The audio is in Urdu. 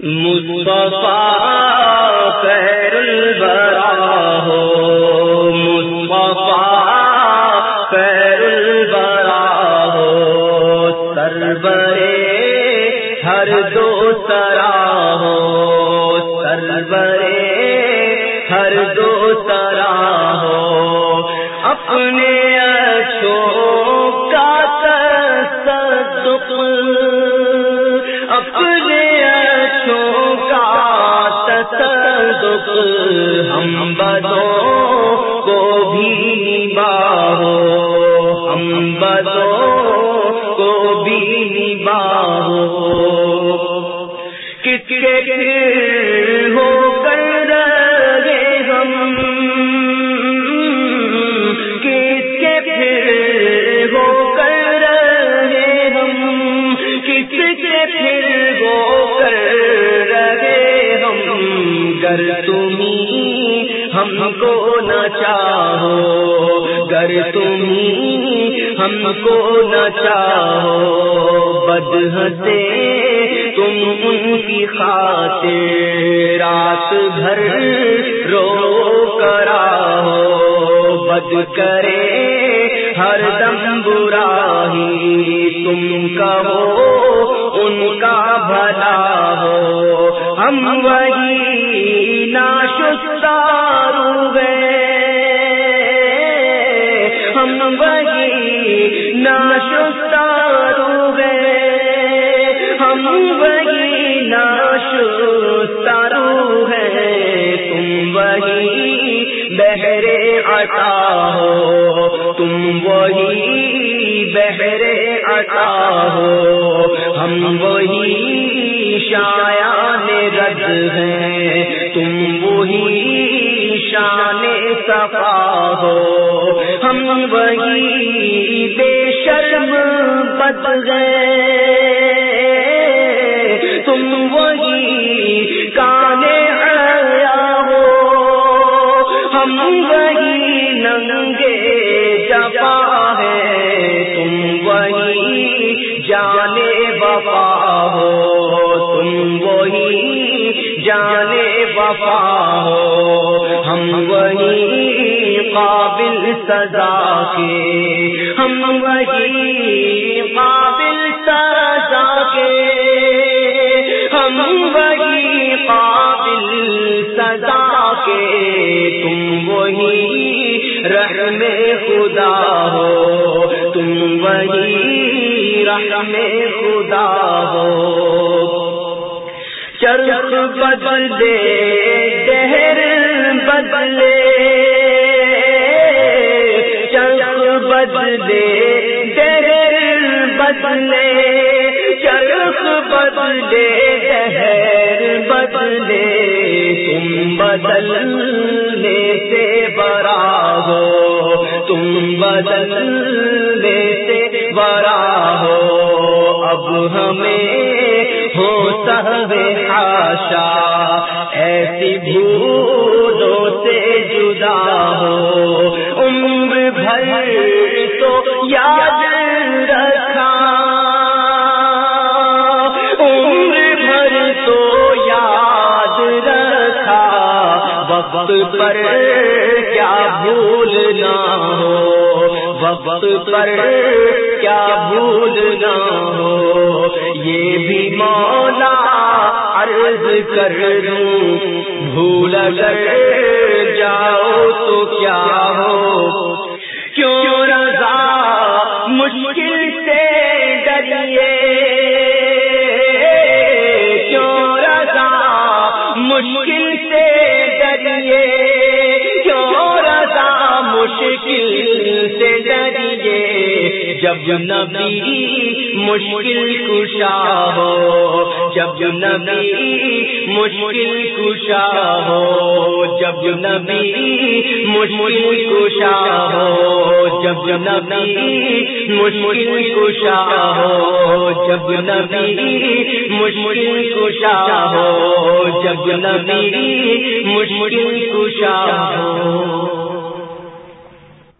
مصطفیٰ خیر البرا ہو۔ مصطفیٰ خیر البرا ہو۔ سربرے ہر دو سرا ہو۔ سربرے ہر دو سرا ہو۔ اپنے ہم بدوں کو بھی باہو ہم بدوں کو بھی باہو۔ کس کے ہم کو نہ چاہو گر تم ہم کو نہ چاہو بد ہنسے تم ان کی خاطر رات بھر رو کرا ہو بد کرے ہر دم برا ہی تم کہو ان کا بھلا ہو ہم وہی ہم وہی ناشارو گئے ہم وہی ناشارو ہے۔ تم وہی بہرے عطا ہو۔ تم وہی بہرے عطا ہو۔ ہم وہی شایان رد ہیں۔ تم وہی شان صفا ہو، ہم وہی بے شرم بد گئے۔ تم وہی کانے آیا ہو، ہم وہی ننگے جپا ہے۔ تم وہی جانے بپا ہو، تم وہی جانے وفا ہو ہم وہی قابل سزا کے، ہم وہی قابل سزا کے، ہم وہی قابل سزا کے، تم وہی رحم خدا ہو، تم وہی رحم خدا ہو۔ چرخ بدلے دہر بدلے دہر بدلے، چرخ بدلے دہر بدلے، تم بدلنے سے برا ہو، تم بدلنے سے برا ہو، اب ہمیں ہو آشا ایسی بھولوں سے جدا ہو، عمر بھر یاد رکھا۔ عمر بھر تو یاد رکھا۔ وقت پر کیا بھولنا ہو؟ وقت پر کیا بھولنا ہو؟ یہ بھی مولا عرض کر دوں۔ بھول کر جاؤ تو کیا ہو؟ جب نبی مشکل کشا ہو، جب نبی مشکل کشا ہو، جب نبی مشکل کشا ہو، جب نبی مشکل کشا ہو، جب نبی مشکل کشا ہو، جب نبی مشکل کشا ہو۔